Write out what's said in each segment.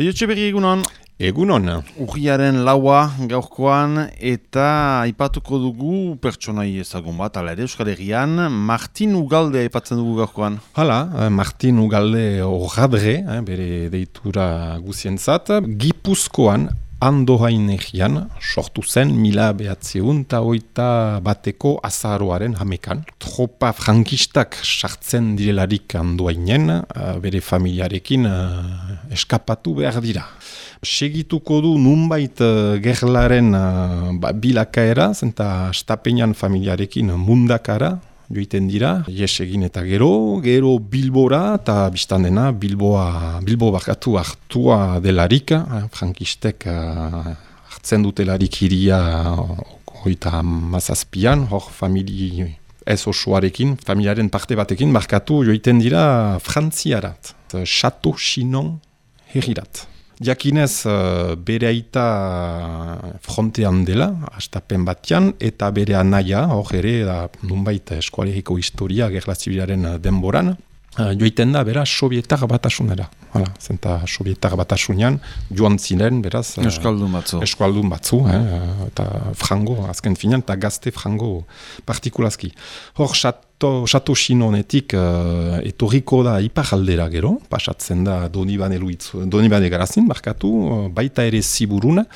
Biotxe berri egunon, Egunon, urriaren laua gaurkoan eta aipatuko dugu pertsonai ezagun bat, ala ere Euskal Herrian, Martin Ugalde aipatzen dugu gaurkoan. hala, eh, Martin Ugalde Horradre, eh, bere deitura guzientzat, Gipuzkoan Andohain egian, sortu zen mila behatzeun eta oita bateko azaroaren hamekan. Tropa frankistak sartzen direlarik Andohainen, eh, bere familiarekin eh, eskapatu behar dira. Segituko du nunbait uh, gerlaren ba, bilakaera, zenta stapenean familiarekin mundakara, joiten dira, jes egin eta gero, gero Bilbora, eta biztan dena, Bilboa, Bilbo bakatu hartua delarik, uh, frankistek uh, hartzen dutelarik hiria hoita mazazpian, hor famili ez osoarekin, familiaren parte batekin, markatu joiten dira frantziarat, Chateau Chinon herrirat. Jakinez uh, bere aita frontean dela, astapen batean, eta bere anaia, hor ere, da, nunbait eskualeriko historia gerla zibilaren denboran, uh, joiten da, bera, sovietar batasunera. Hala, zenta sovietar batasunean, joan ziren, beraz... Euskaldun batzu. Eskualdun batzu, eh, eta frango, azken finean, eta gazte frango partikulazki. Hor, Chateau, Chateau Chinonetik uh, etorriko da iparaldera gero, pasatzen da Donibane, Luitzu, Donibane garazin, markatu, uh, baita ere ziburuna,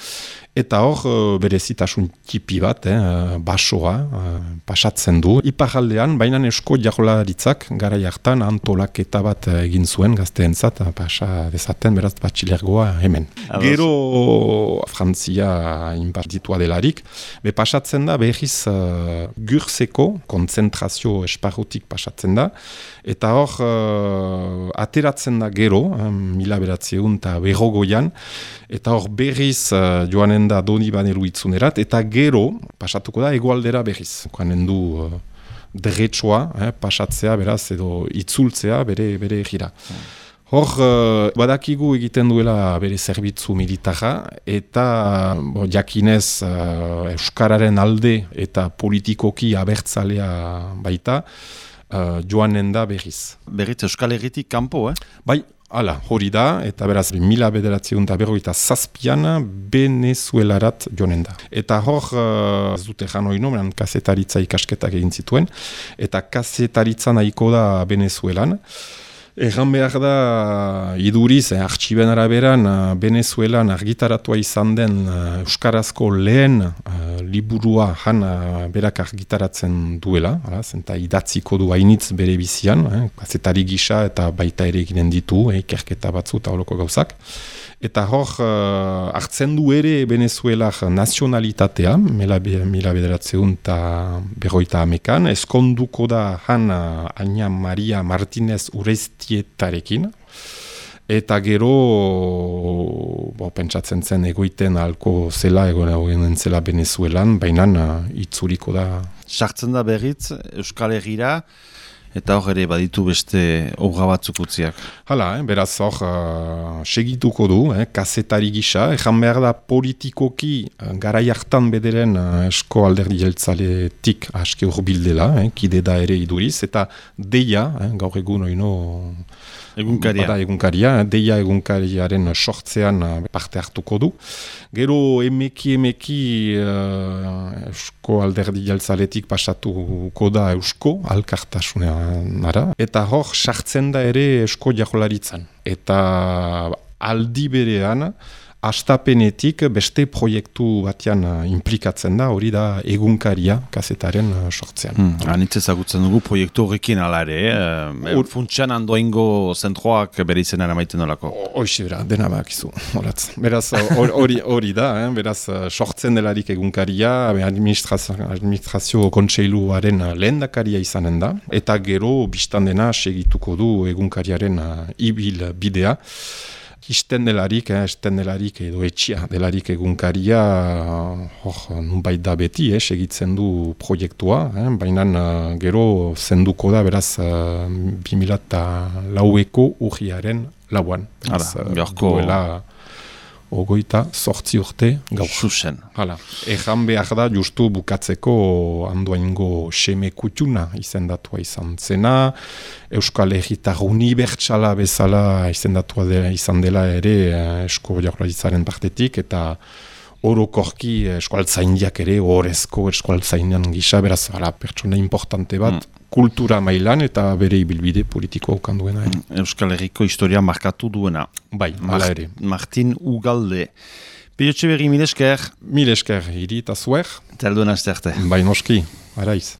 eta hor uh, berezitasun tipi bat, eh, basoa, uh, pasatzen du. Iparaldean, baina esko jarolaritzak gara jartan antolaketa bat egin zuen gazteentzat, pasa dezaten beraz batxilergoa hemen. Ados. Gero Frantzia inpartitua delarik, be pasatzen da behiz uh, gurzeko konzentrazio esparrutik pasatzen da, eta hor uh, ateratzen da gero, mila beratzeun eta berrogoian, eta hor berriz uh, joanen da doni banelu itzunerat, eta gero pasatuko da egoaldera berriz, joanen du uh, derretsoa, eh, pasatzea beraz edo itzultzea bere, bere gira. Hor, uh, badakigu egiten duela bere zerbitzu militarra, eta bo, jakinez uh, Euskararen alde eta politikoki abertzalea baita, uh, joanen da berriz. Berriz Euskal Herritik kanpo, eh? Bai, hala, hori da, eta beraz, mila bederatzeun eta berroita zazpian, venezuelarat joanen da. Eta hor, uh, ez dute jan hori nomen, kasetaritza ikasketak egin zituen, eta kasetaritza nahiko da Venezuelan. Egan behar da, iduriz, eh, artxiben araberan, uh, Venezuelan argitaratua izan den uh, Euskarazko lehen uh, liburua uh, berak argitaratzen duela, hala, zenta idatziko du hainitz bere bizian, eh, kazetari gisa eta baita ere eginen ditu, eh, ikerketa batzu eta holoko gauzak. Eta hor, uh, hartzen du ere Venezuelak nazionalitatea, mila, mila bederatzeun eta berroita amekan, eskonduko da uh, Aina Maria Martinez Ureztietarekin, eta gero, bo, pentsatzen zen egoiten alko zela, egoinen zela Venezuelan, baina itzuriko da. Sartzen da berriz Euskal Herrira, eta hor ere baditu beste obra batzuk utziak. Hala, eh, beraz hor uh, segituko du, eh, kazetari gisa, ejan behar da politikoki uh, garai hartan bederen uh, esko alderdi jeltzaletik aski urbildela, eh, kide da ere iduriz, eta deia, eh, gaur egun oino Egunkaria. Bada egunkaria, deia egunkariaren sortzean uh, parte hartuko du. Gero emeki emeki uh, eusko alderdi jaltzaletik pasatuko da eusko alkartasunean Eta hor sartzen da ere eusko jarolaritzan. Eta aldi berean, astapenetik beste proiektu batean uh, implikatzen da, hori da egunkaria kazetaren uh, sortzean. Hmm, anitz ezagutzen dugu proiektu horrekin ala ere, eh, Hor- funtsan andoingo zentroak bere izena eramaiten nolako. Hoxe bera, dena bakizu, horatz. Beraz, hor- hori hori da, eh? beraz, eh, sortzen delarik egunkaria, administrazio, administrazio kontseiluaren eh, lehendakaria izanen da, eta gero, biztan dena, segituko du egunkariaren uh, ibil bidea. Isten delarik, eh, esten delarik edo etxia delarik egunkaria, eh, hor, nunbait da beti, eh, segitzen du proiektua, eh, baina eh, gero zenduko da, beraz, uh, 2000 laueko urriaren lauan. Hala, eh, gaurko- duela ogoita sortzi urte gaur. Susen. Hala, ejan behar da justu bukatzeko andoaingo seme kutuna izendatua izan zena, Euskal Herritar Unibertsala bezala izendatua dela, izan dela ere eh, esko jaurlaritzaren partetik, eta orokorki eskualtzaindiak ere, horrezko eskualtzainan gisa, beraz, hala, pertsona importante bat, mm. kultura mailan eta bere ibilbide politiko aukan duena. Mm. Euskal Herriko historia markatu duena. Bai, hala ere. Martin Ugalde. Piotxe berri, mil esker. Mil esker, hiri eta zuer. Eta alduen azterte. Bai, noski, araiz.